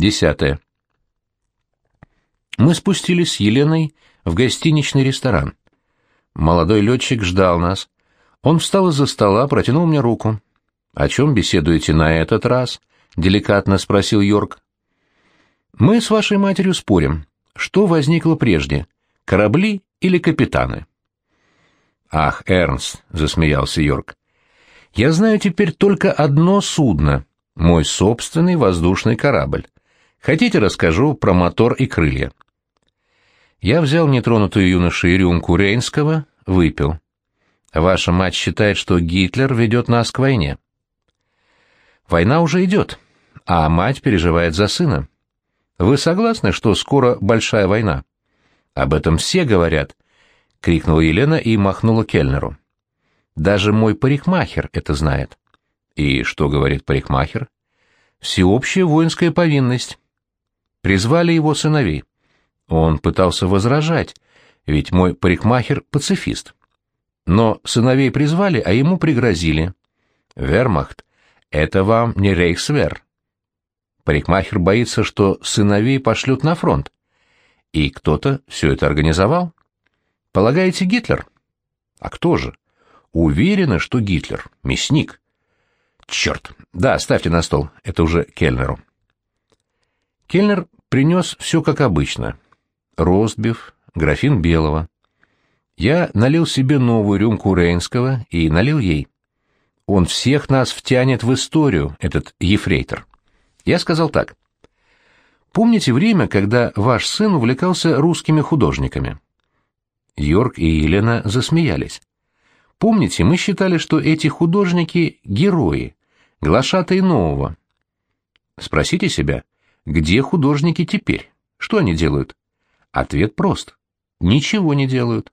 Десятое. Мы спустились с Еленой в гостиничный ресторан. Молодой летчик ждал нас. Он встал из-за стола, протянул мне руку. «О чем беседуете на этот раз?» — деликатно спросил Йорк. «Мы с вашей матерью спорим. Что возникло прежде, корабли или капитаны?» «Ах, Эрнст!» — засмеялся Йорк. «Я знаю теперь только одно судно, мой собственный воздушный корабль. Хотите, расскажу про мотор и крылья?» Я взял нетронутую юношей рюмку Рейнского, выпил. «Ваша мать считает, что Гитлер ведет нас к войне». «Война уже идет, а мать переживает за сына. Вы согласны, что скоро большая война?» «Об этом все говорят», — крикнула Елена и махнула Кельнеру. «Даже мой парикмахер это знает». «И что говорит парикмахер?» «Всеобщая воинская повинность». Призвали его сыновей. Он пытался возражать, ведь мой парикмахер — пацифист. Но сыновей призвали, а ему пригрозили. «Вермахт, это вам не рейхсвер». Парикмахер боится, что сыновей пошлют на фронт. И кто-то все это организовал? Полагаете, Гитлер? А кто же? Уверены, что Гитлер. Мясник. Черт. Да, ставьте на стол. Это уже Кельнеру. Кельнер принес все как обычно. Ростбиф, графин белого. Я налил себе новую рюмку Рейнского и налил ей. Он всех нас втянет в историю, этот ефрейтор. Я сказал так. Помните время, когда ваш сын увлекался русскими художниками? Йорк и Елена засмеялись. Помните, мы считали, что эти художники — герои, глашатые нового. Спросите себя, где художники теперь? Что они делают? Ответ прост. Ничего не делают.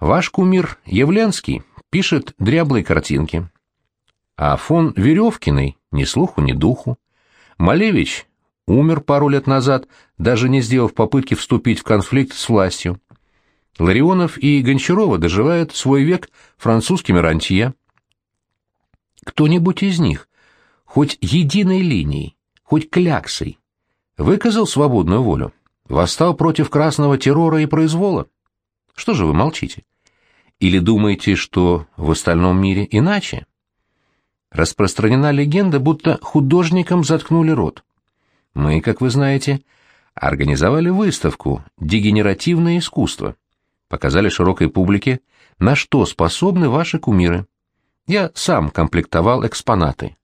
Ваш кумир Явленский пишет дряблые картинки. А фон Веревкиной ни слуху, ни духу. Малевич умер пару лет назад, даже не сделав попытки вступить в конфликт с властью. Ларионов и Гончарова доживают свой век французскими рантье. Кто-нибудь из них, хоть единой линией, хоть кляксой, выказал свободную волю, восстал против красного террора и произвола? Что же вы молчите? Или думаете, что в остальном мире иначе? Распространена легенда, будто художникам заткнули рот. Мы, как вы знаете, организовали выставку «Дегенеративное искусство». Показали широкой публике, на что способны ваши кумиры. Я сам комплектовал экспонаты.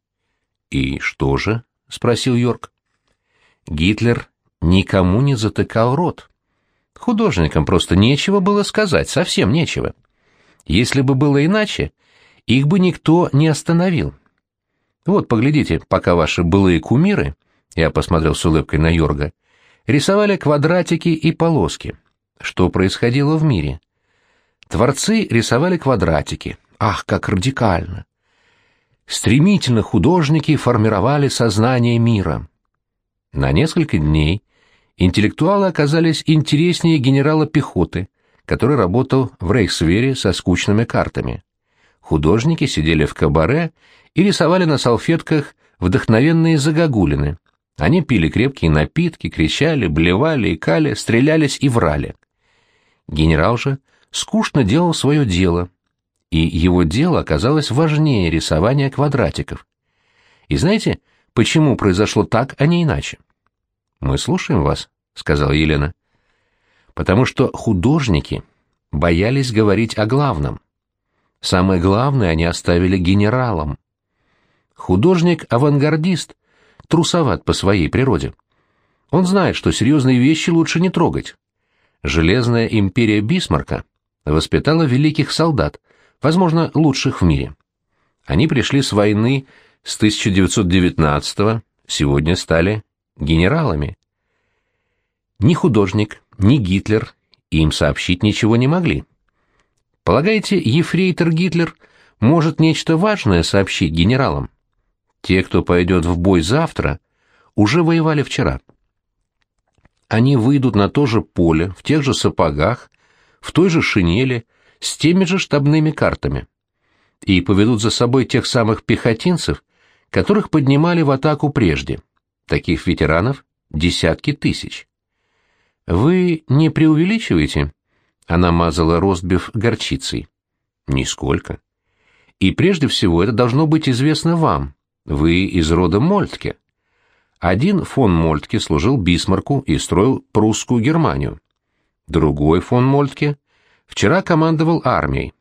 «И что же?» — спросил Йорк. Гитлер никому не затыкал рот. Художникам просто нечего было сказать, совсем нечего. Если бы было иначе, их бы никто не остановил. Вот, поглядите, пока ваши былые кумиры, я посмотрел с улыбкой на Йорга, рисовали квадратики и полоски. Что происходило в мире? Творцы рисовали квадратики. Ах, как радикально! Стремительно художники формировали сознание мира. На несколько дней интеллектуалы оказались интереснее генерала пехоты, который работал в Рейхсвере со скучными картами. Художники сидели в кабаре и рисовали на салфетках вдохновенные загогулины. Они пили крепкие напитки, кричали, блевали, икали, стрелялись и врали. Генерал же скучно делал свое дело, и его дело оказалось важнее рисования квадратиков. И знаете, почему произошло так, а не иначе? «Мы слушаем вас», — сказала Елена. «Потому что художники боялись говорить о главном. Самое главное они оставили генералам. Художник-авангардист трусоват по своей природе. Он знает, что серьезные вещи лучше не трогать. Железная империя Бисмарка воспитала великих солдат, возможно, лучших в мире. Они пришли с войны с 1919-го, сегодня стали генералами. Ни художник, ни Гитлер им сообщить ничего не могли. Полагаете, ефрейтор Гитлер может нечто важное сообщить генералам? Те, кто пойдет в бой завтра, уже воевали вчера. Они выйдут на то же поле, в тех же сапогах, в той же шинели, с теми же штабными картами. И поведут за собой тех самых пехотинцев, которых поднимали в атаку прежде. Таких ветеранов десятки тысяч. Вы не преувеличиваете? Она мазала ростбиф горчицей. Нисколько. И прежде всего это должно быть известно вам. Вы из рода Мольтке. Один фон Мольтке служил Бисмарку и строил прусскую Германию. Другой фон Мольтке вчера командовал армией.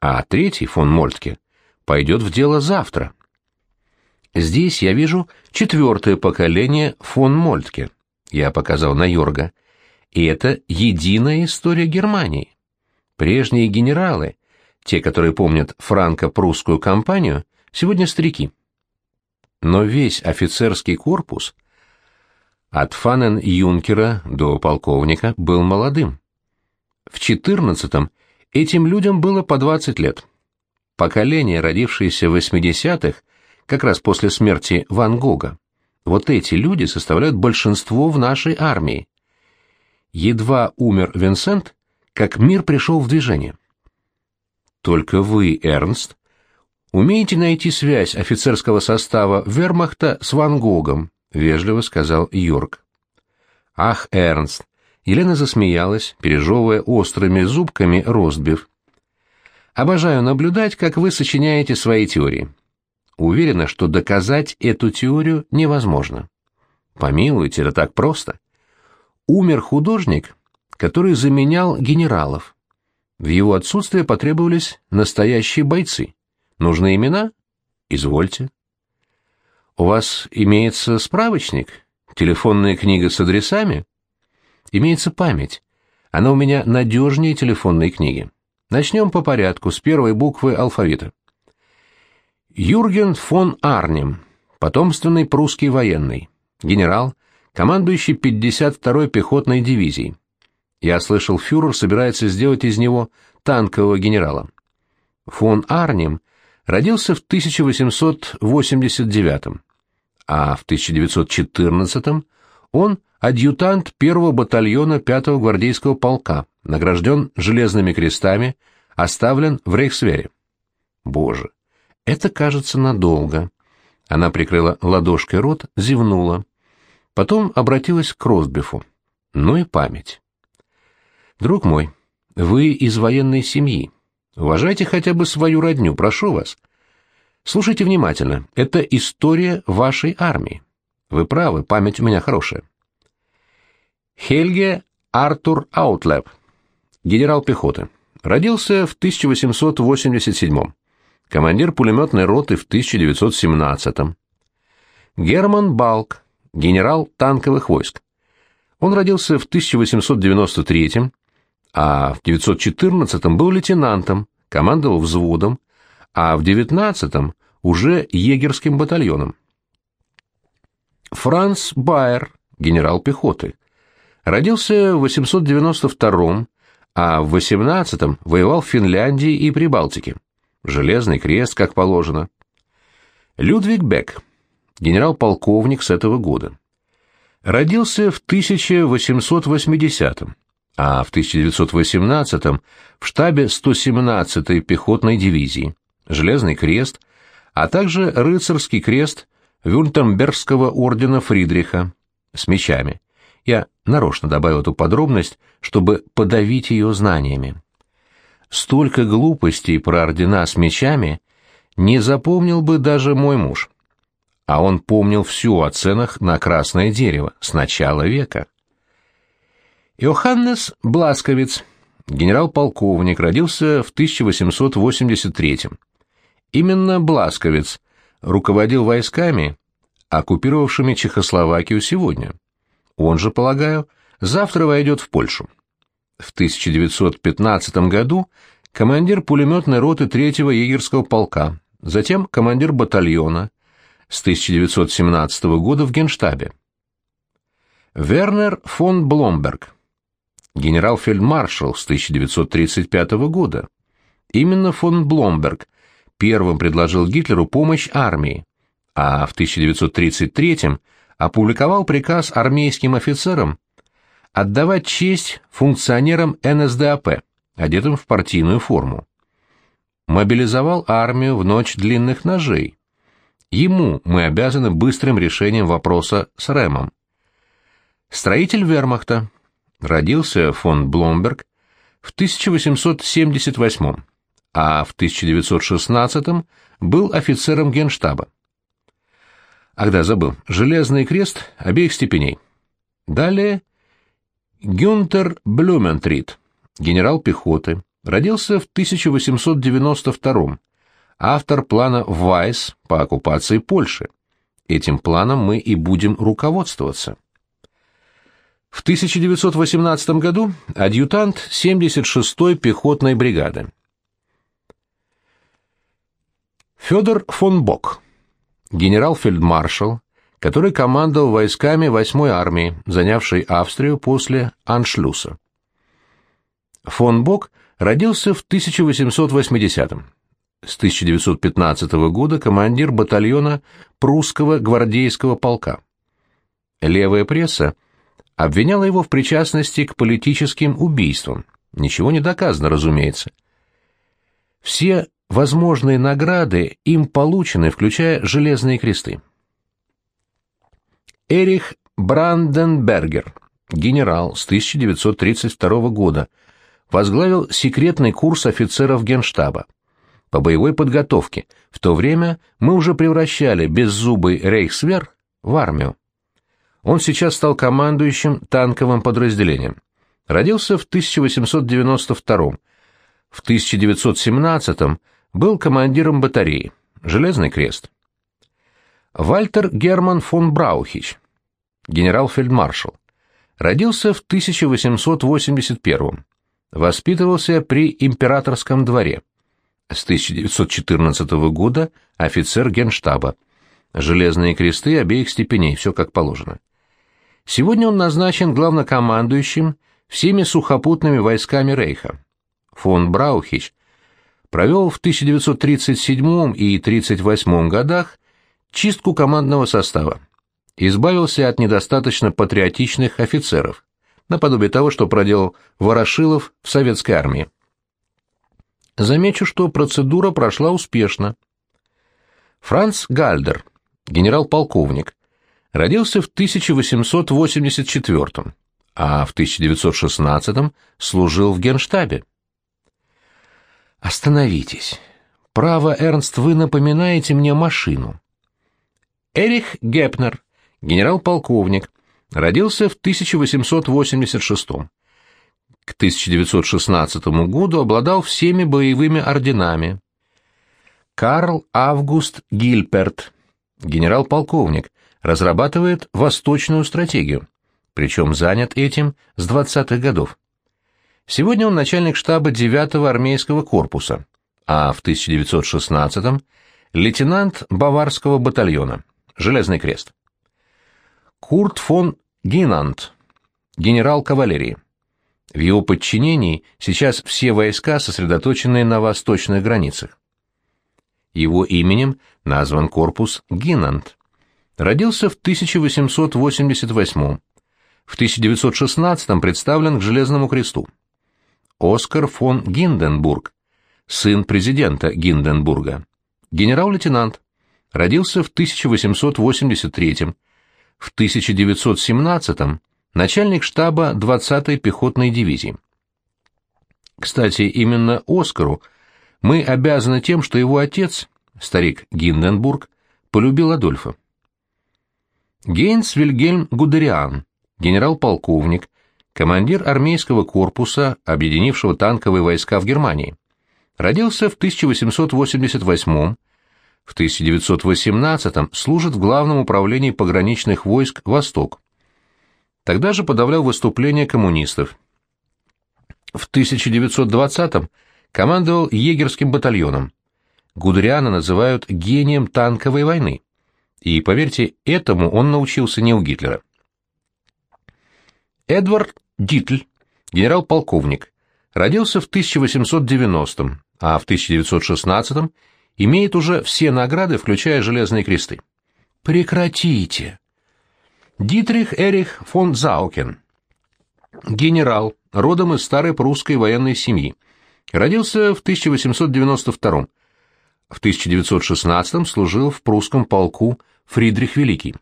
А третий фон Мольтке пойдет в дело завтра. Здесь я вижу четвертое поколение фон Мольтке. Я показал на Йорга. И это единая история Германии. Прежние генералы, те, которые помнят франко-прусскую кампанию, сегодня старики. Но весь офицерский корпус, от фанен-юнкера до полковника, был молодым. В 14-м этим людям было по 20 лет. Поколение, родившееся в 80-х, как раз после смерти Ван Гога, вот эти люди составляют большинство в нашей армии. Едва умер Винсент, как мир пришел в движение. Только вы, Эрнст, умеете найти связь офицерского состава вермахта с Ван Гогом, вежливо сказал Йорк. Ах, Эрнст! Елена засмеялась, пережевывая острыми зубками ростбиф. Обожаю наблюдать, как вы сочиняете свои теории. Уверена, что доказать эту теорию невозможно. Помилуйте, это так просто. Умер художник, который заменял генералов. В его отсутствие потребовались настоящие бойцы. Нужны имена? Извольте. У вас имеется справочник? Телефонная книга с адресами? Имеется память. Она у меня надежнее телефонной книги. Начнем по порядку, с первой буквы алфавита. Юрген фон Арнем, потомственный прусский военный, генерал, командующий 52-й пехотной дивизией. Я слышал, фюрер собирается сделать из него танкового генерала. Фон Арнем родился в 1889 а в 1914 он адъютант первого батальона 5-го гвардейского полка, награжден железными крестами, оставлен в Рейхсвере. Боже, это кажется надолго. Она прикрыла ладошкой рот, зевнула. Потом обратилась к Ростбифу. Ну и память. Друг мой, вы из военной семьи. Уважайте хотя бы свою родню, прошу вас. Слушайте внимательно. Это история вашей армии. Вы правы, память у меня хорошая. Хельге Артур Аутлеп, генерал пехоты. Родился в 1887 командир пулеметной роты в 1917 -м. Герман Балк, генерал танковых войск. Он родился в 1893 а в 914 был лейтенантом, командовал взводом, а в 19 уже егерским батальоном. Франц Байер, генерал пехоты. Родился в 892 а в 18 воевал в Финляндии и Прибалтике. Железный крест, как положено. Людвиг Бек, генерал-полковник с этого года. Родился в 1880-м а в 1918 в штабе 117-й пехотной дивизии, Железный крест, а также рыцарский крест Вюртембергского ордена Фридриха с мечами. Я нарочно добавил эту подробность, чтобы подавить ее знаниями. Столько глупостей про ордена с мечами не запомнил бы даже мой муж. А он помнил всю о ценах на красное дерево с начала века. Иоханнес Бласковиц, генерал-полковник, родился в 1883 -м. Именно Бласковиц руководил войсками, оккупировавшими Чехословакию сегодня. Он же, полагаю, завтра войдет в Польшу. В 1915 году командир пулеметной роты 3-го егерского полка, затем командир батальона, с 1917 года в Генштабе. Вернер фон Бломберг генерал-фельдмаршал с 1935 года. Именно фон Бломберг первым предложил Гитлеру помощь армии, а в 1933 опубликовал приказ армейским офицерам отдавать честь функционерам НСДАП, одетым в партийную форму. Мобилизовал армию в ночь длинных ножей. Ему мы обязаны быстрым решением вопроса с Рэмом. Строитель вермахта. Родился фон Бломберг в 1878 а в 1916 был офицером генштаба. Ах да, забыл. Железный крест обеих степеней. Далее Гюнтер Блюментрит, генерал пехоты, родился в 1892 автор плана Вайс по оккупации Польши. Этим планом мы и будем руководствоваться. В 1918 году адъютант 76-й пехотной бригады. Федор фон Бок, генерал-фельдмаршал, который командовал войсками 8-й армии, занявшей Австрию после Аншлюса. Фон Бок родился в 1880-м. С 1915 года командир батальона прусского гвардейского полка. Левая пресса обвиняла его в причастности к политическим убийствам. Ничего не доказано, разумеется. Все возможные награды им получены, включая железные кресты. Эрих Бранденбергер, генерал с 1932 года, возглавил секретный курс офицеров Генштаба. По боевой подготовке в то время мы уже превращали беззубый рейхсвер в армию. Он сейчас стал командующим танковым подразделением. Родился в 1892 в 1917 был командиром батареи, Железный крест. Вальтер Герман фон Браухич, генерал-фельдмаршал, родился в 1881 воспитывался при императорском дворе. С 1914 года офицер генштаба. Железные кресты обеих степеней, все как положено. Сегодня он назначен главнокомандующим всеми сухопутными войсками Рейха. Фон Браухич провел в 1937 и 1938 годах чистку командного состава, избавился от недостаточно патриотичных офицеров, наподобие того, что проделал Ворошилов в советской армии. Замечу, что процедура прошла успешно. Франц Гальдер, генерал-полковник, родился в 1884 а в 1916 служил в Генштабе. Остановитесь. Право, Эрнст, вы напоминаете мне машину. Эрих Гепнер, генерал-полковник, родился в 1886 К 1916 году обладал всеми боевыми орденами. Карл Август Гильперт, генерал-полковник, разрабатывает восточную стратегию, причем занят этим с 20-х годов. Сегодня он начальник штаба 9-го армейского корпуса, а в 1916-м лейтенант Баварского батальона, Железный крест. Курт фон Гинант, генерал кавалерии. В его подчинении сейчас все войска сосредоточены на восточных границах. Его именем назван корпус Гинант. Родился в 1888 В 1916 представлен к Железному кресту. Оскар фон Гинденбург, сын президента Гинденбурга, генерал-лейтенант, родился в 1883 в 1917 начальник штаба 20-й пехотной дивизии. Кстати, именно Оскару мы обязаны тем, что его отец, старик Гинденбург, полюбил Адольфа. Гейнс Вильгельм Гудериан, генерал-полковник, командир армейского корпуса, объединившего танковые войска в Германии. Родился в 1888 в 1918 служит в Главном управлении пограничных войск «Восток». Тогда же подавлял выступления коммунистов. В 1920-м командовал егерским батальоном. Гудериана называют гением танковой войны. И, поверьте, этому он научился не у Гитлера. Эдвард Дитль, генерал-полковник, родился в 1890 а в 1916 имеет уже все награды, включая железные кресты. Прекратите! Дитрих Эрих фон Заукен, генерал, родом из старой прусской военной семьи, родился в 1892 В 1916 служил в прусском полку Фридрих Великий.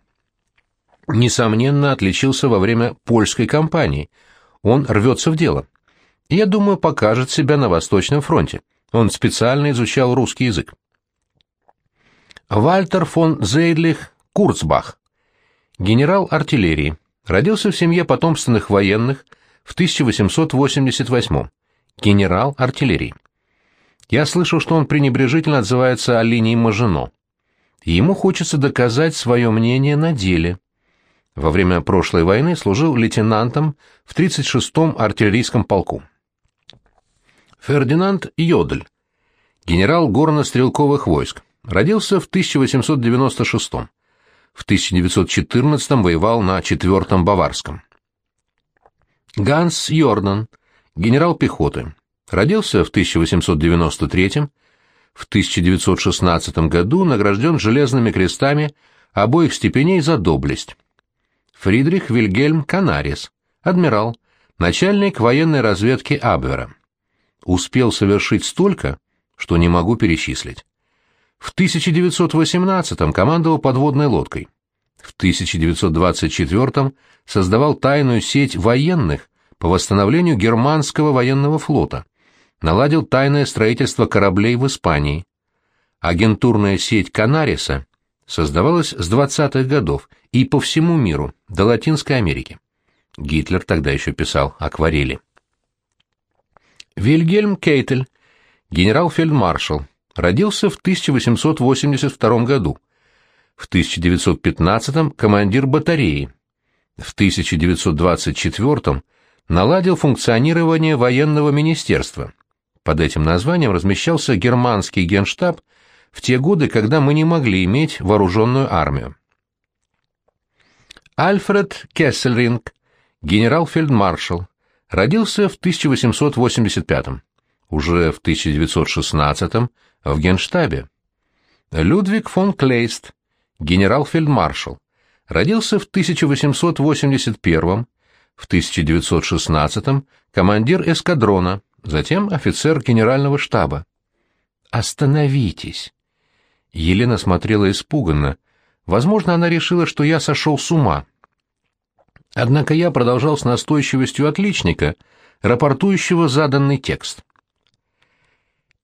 Несомненно, отличился во время польской кампании. Он рвется в дело. Я думаю, покажет себя на Восточном фронте. Он специально изучал русский язык. Вальтер фон Зейдлих Курцбах, генерал артиллерии, родился в семье потомственных военных в 1888 генерал артиллерии. Я слышал, что он пренебрежительно отзывается о линии Мажино. Ему хочется доказать свое мнение на деле. Во время прошлой войны служил лейтенантом в 36-м артиллерийском полку. Фердинанд Йодль, генерал горно-стрелковых войск, родился в 1896 -м. В 1914 воевал на 4-м Баварском. Ганс Йордан, генерал пехоты, родился в 1893 в 1916 году награжден железными крестами обоих степеней за доблесть. Фридрих Вильгельм Канарис, адмирал, начальник военной разведки Абвера. Успел совершить столько, что не могу перечислить. В 1918 командовал подводной лодкой. В 1924 создавал тайную сеть военных по восстановлению германского военного флота, наладил тайное строительство кораблей в Испании. Агентурная сеть Канариса создавалась с 20-х годов и по всему миру, до Латинской Америки. Гитлер тогда еще писал акварели. Вильгельм Кейтель, генерал-фельдмаршал, родился в 1882 году. В 1915 командир батареи. В 1924 наладил функционирование военного министерства. Под этим названием размещался германский генштаб в те годы, когда мы не могли иметь вооруженную армию. Альфред Кессельринг, генерал-фельдмаршал, родился в 1885 уже в 1916 в Генштабе. Людвиг фон Клейст, генерал-фельдмаршал, родился в 1881 в 1916 командир эскадрона, затем офицер генерального штаба. «Остановитесь!» Елена смотрела испуганно. Возможно, она решила, что я сошел с ума. Однако я продолжал с настойчивостью отличника, рапортующего заданный текст.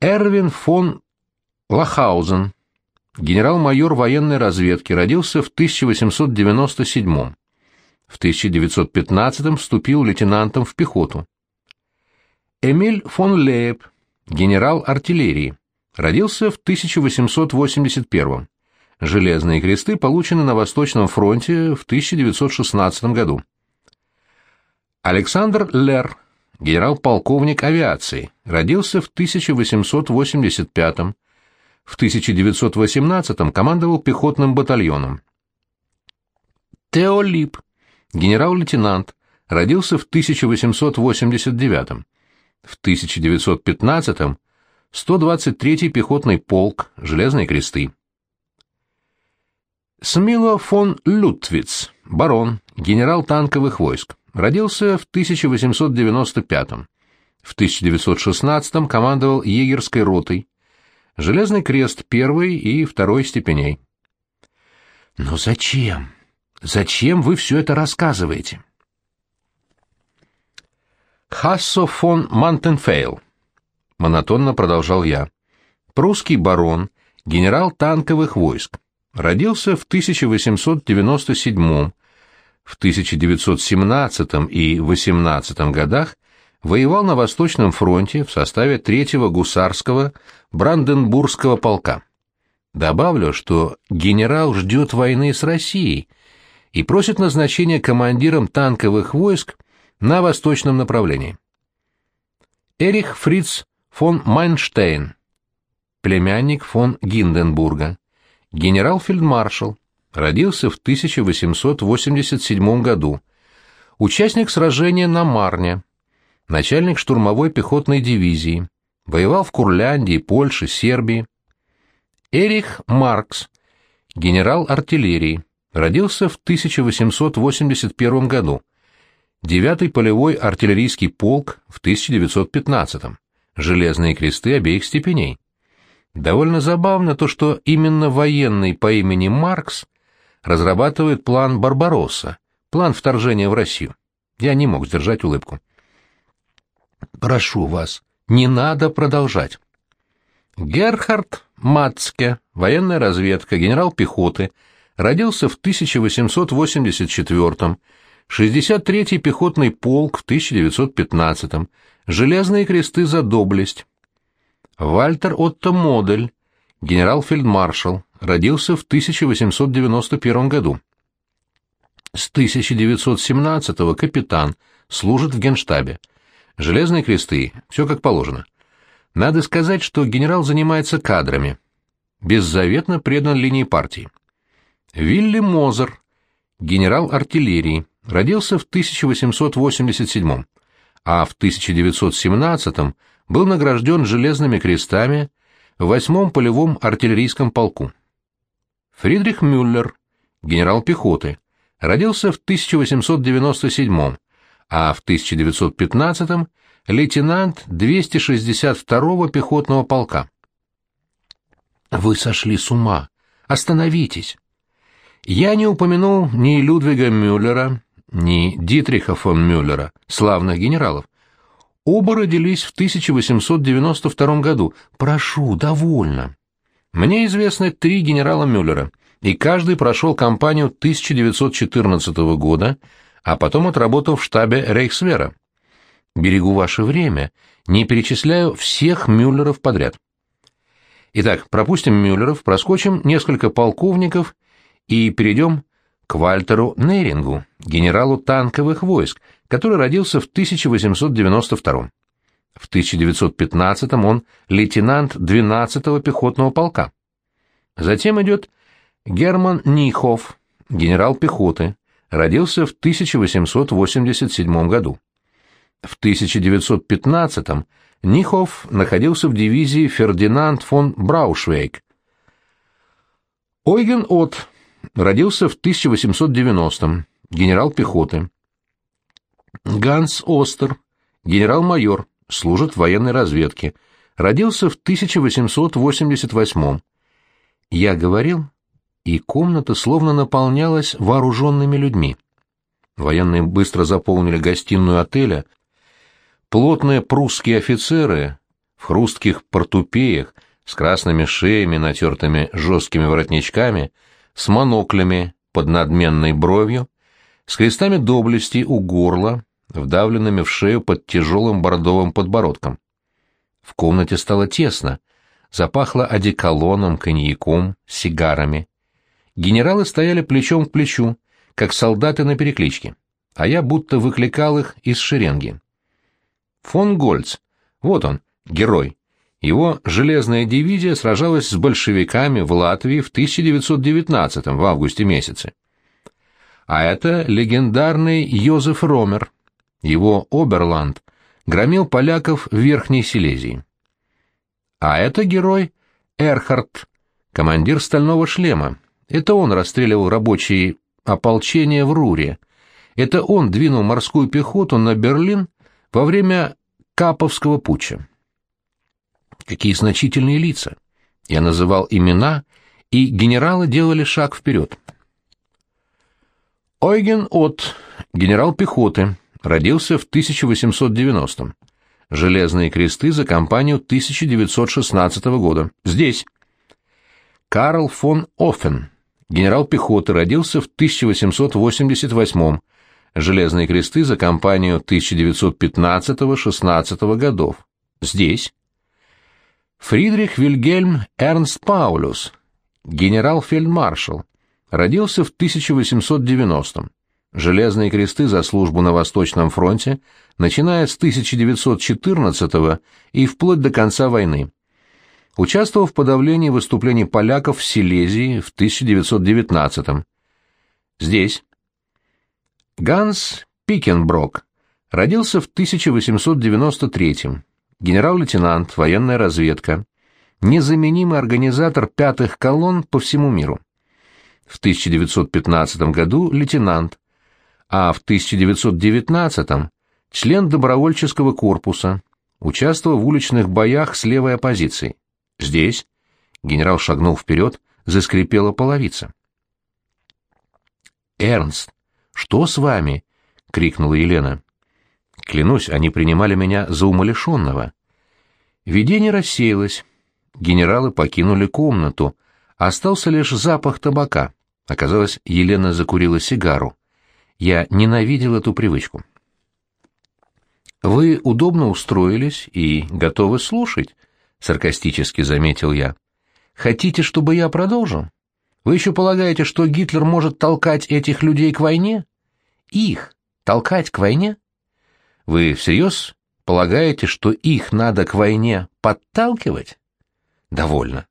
Эрвин фон Лахаузен, генерал-майор военной разведки, родился в 1897 В 1915 вступил лейтенантом в пехоту. Эмиль фон Лейб, генерал артиллерии, родился в 1881 Железные кресты получены на Восточном фронте в 1916 году. Александр Лер, генерал-полковник авиации, родился в 1885 В 1918 командовал пехотным батальоном. Тео Лип, генерал-лейтенант, родился в 1889 В 1915 123-й пехотный полк, Железные кресты. Смило фон Лютвиц, барон, генерал танковых войск, родился в 1895 В 1916 командовал егерской ротой. Железный крест первой и второй степеней. Но зачем? Зачем вы все это рассказываете? Хассо фон Мантенфейл. Монотонно продолжал я. Прусский барон, генерал танковых войск Родился в 1897 в 1917 и 18 годах воевал на Восточном фронте в составе 3-го гусарского Бранденбургского полка. Добавлю, что генерал ждет войны с Россией и просит назначения командиром танковых войск на восточном направлении. Эрих Фриц фон Майнштейн, племянник фон Гинденбурга генерал-фельдмаршал, родился в 1887 году, участник сражения на Марне, начальник штурмовой пехотной дивизии, воевал в Курляндии, Польше, Сербии. Эрих Маркс, генерал артиллерии, родился в 1881 году, 9-й полевой артиллерийский полк в 1915 железные кресты обеих степеней. Довольно забавно то, что именно военный по имени Маркс разрабатывает план Барбаросса, план вторжения в Россию. Я не мог сдержать улыбку. «Прошу вас, не надо продолжать». Герхард Мацке, военная разведка, генерал пехоты, родился в 1884-м, 63-й пехотный полк в 1915-м, железные кресты за доблесть. Вальтер Отто Модель, генерал-фельдмаршал, родился в 1891 году. С 1917-го капитан, служит в генштабе. Железные кресты, все как положено. Надо сказать, что генерал занимается кадрами. Беззаветно предан линии партии. Вилли Мозер, генерал артиллерии, родился в 1887 а в 1917 был награжден железными крестами в 8-м полевом артиллерийском полку. Фридрих Мюллер, генерал пехоты, родился в 1897 а в 1915 лейтенант 262-го пехотного полка. Вы сошли с ума. Остановитесь. Я не упомянул ни Людвига Мюллера, ни Дитриха фон Мюллера, славных генералов. Оба родились в 1892 году. Прошу, довольно. Мне известны три генерала Мюллера, и каждый прошел кампанию 1914 года, а потом отработал в штабе Рейхсвера. Берегу ваше время, не перечисляю всех Мюллеров подряд. Итак, пропустим Мюллеров, проскочим несколько полковников и перейдем к Вальтеру Нейрингу, генералу танковых войск, который родился в 1892 В 1915 он лейтенант 12-го пехотного полка. Затем идет Герман Нихов, генерал пехоты, родился в 1887 году. В 1915 Нихов находился в дивизии Фердинанд фон Браушвейг. Ойген От родился в 1890-м, генерал пехоты. Ганс Остер, генерал-майор, служит в военной разведке, родился в 1888-м. Я говорил, и комната словно наполнялась вооруженными людьми. Военные быстро заполнили гостиную отеля. Плотные прусские офицеры в хрустких портупеях с красными шеями, натертыми жесткими воротничками — с моноклями под надменной бровью, с крестами доблести у горла, вдавленными в шею под тяжелым бордовым подбородком. В комнате стало тесно, запахло одеколоном, коньяком, сигарами. Генералы стояли плечом к плечу, как солдаты на перекличке, а я будто выкликал их из шеренги. Фон Гольц, вот он, герой, его железная дивизия сражалась с большевиками в Латвии в 1919 в августе месяце. А это легендарный Йозеф Ромер. Его Оберланд громил поляков в Верхней Силезии. А это герой Эрхард, командир стального шлема. Это он расстреливал рабочие ополчения в Руре. Это он двинул морскую пехоту на Берлин во время Каповского путча. Какие значительные лица. Я называл имена, и генералы делали шаг вперед. Ойген От, генерал пехоты, родился в 1890-м. Железные кресты за кампанию 1916 года. Здесь. Карл фон Оффен, генерал пехоты, родился в 1888-м. Железные кресты за кампанию 1915-16 годов. Здесь. Фридрих Вильгельм Эрнст Паулюс, генерал-фельдмаршал, родился в 1890-м. Железные кресты за службу на Восточном фронте, начиная с 1914 и вплоть до конца войны. Участвовал в подавлении выступлений поляков в Силезии в 1919 -м. Здесь. Ганс Пикенброк родился в 1893 -м генерал-лейтенант, военная разведка, незаменимый организатор пятых колонн по всему миру. В 1915 году лейтенант, а в 1919 член добровольческого корпуса, участвовал в уличных боях с левой оппозицией. Здесь Генерал шагнул вперед, заскрипела половица. «Эрнст, что с вами?» — крикнула Елена. Клянусь, они принимали меня за умалишенного. Видение рассеялось. Генералы покинули комнату. Остался лишь запах табака. Оказалось, Елена закурила сигару. Я ненавидел эту привычку. «Вы удобно устроились и готовы слушать», — саркастически заметил я. «Хотите, чтобы я продолжил? Вы еще полагаете, что Гитлер может толкать этих людей к войне? Их толкать к войне? Вы всерьез полагаете, что их надо к войне подталкивать? Довольно.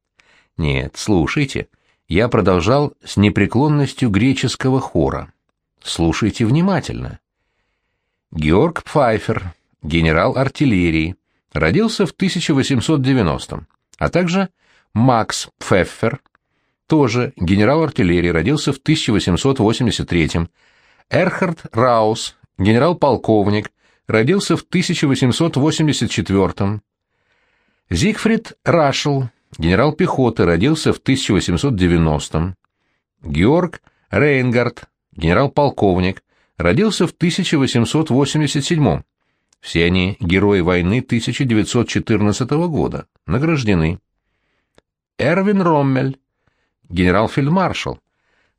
Нет, слушайте. Я продолжал с непреклонностью греческого хора. Слушайте внимательно. Георг Пфайфер, генерал артиллерии, родился в 1890 а также Макс Пфеффер, тоже генерал артиллерии, родился в 1883 Эрхард Раус, генерал-полковник, родился в 1884 Зигфрид Рашел, генерал пехоты, родился в 1890 Георг Рейнгард, генерал-полковник, родился в 1887 Все они герои войны 1914 года, награждены. Эрвин Роммель, генерал-фельдмаршал,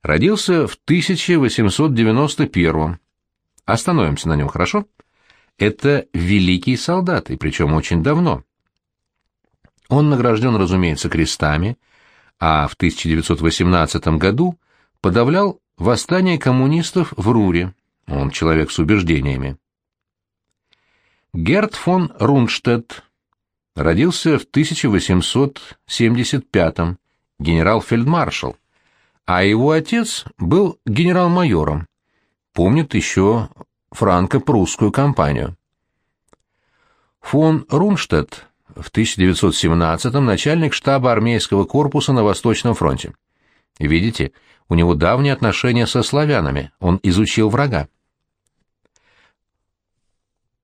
родился в 1891 Остановимся на нем, хорошо? Это великий солдат, и причем очень давно. Он награжден, разумеется, крестами, а в 1918 году подавлял восстание коммунистов в Руре. Он человек с убеждениями. Герт фон Рунштедт родился в 1875 генерал-фельдмаршал, а его отец был генерал-майором, помнит еще франко-прусскую кампанию. Фон Рунштадт в 1917-м начальник штаба армейского корпуса на Восточном фронте. Видите, у него давние отношения со славянами, он изучил врага.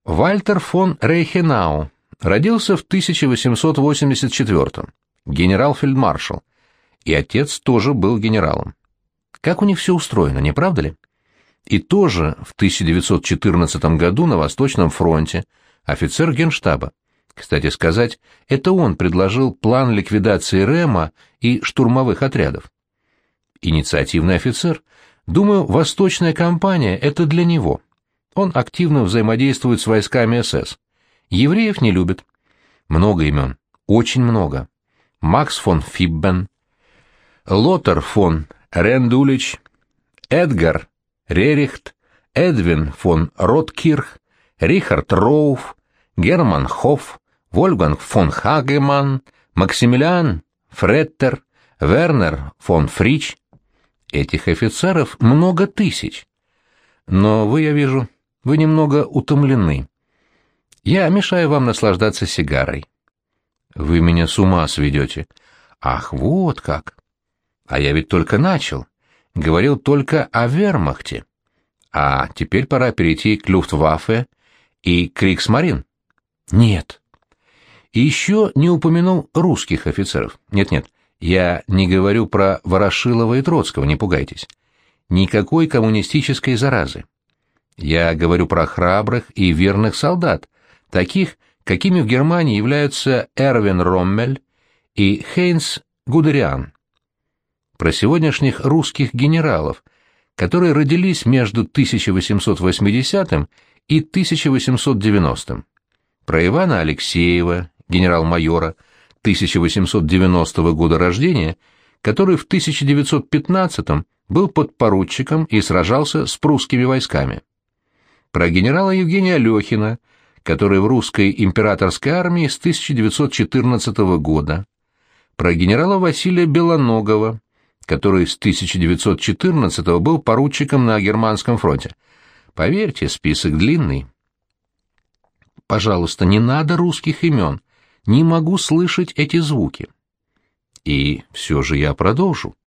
Вальтер фон Рейхенау родился в 1884-м, генерал-фельдмаршал, и отец тоже был генералом. Как у них все устроено, не правда ли? И тоже в 1914 году на Восточном фронте офицер генштаба. Кстати сказать, это он предложил план ликвидации РЭМа и штурмовых отрядов. Инициативный офицер. Думаю, восточная кампания — это для него. Он активно взаимодействует с войсками СС. Евреев не любит. Много имен. Очень много. Макс фон Фиббен, Лотер фон Рендулич, Эдгар Рерихт, Эдвин фон Роткирх, Рихард Роуф, Герман Хофф, Вольфганг фон Хагеман, Максимилиан Фреттер, Вернер фон Фрич. Этих офицеров много тысяч. Но вы, я вижу, вы немного утомлены. Я мешаю вам наслаждаться сигарой. Вы меня с ума сведете. Ах, вот как! А я ведь только начал говорил только о вермахте. А теперь пора перейти к Люфтваффе и Криксмарин. Нет. И еще не упомянул русских офицеров. Нет-нет, я не говорю про Ворошилова и Троцкого, не пугайтесь. Никакой коммунистической заразы. Я говорю про храбрых и верных солдат, таких, какими в Германии являются Эрвин Роммель и Хейнс Гудериан про сегодняшних русских генералов, которые родились между 1880 и 1890. Про Ивана Алексеева, генерал-майора, 1890 года рождения, который в 1915 был подпоручиком и сражался с прусскими войсками. Про генерала Евгения Алехина, который в русской императорской армии с 1914 года. Про генерала Василия Белоногова, который с 1914 был поручиком на германском фронте. Поверьте, список длинный. Пожалуйста, не надо русских имен. Не могу слышать эти звуки. И все же я продолжу.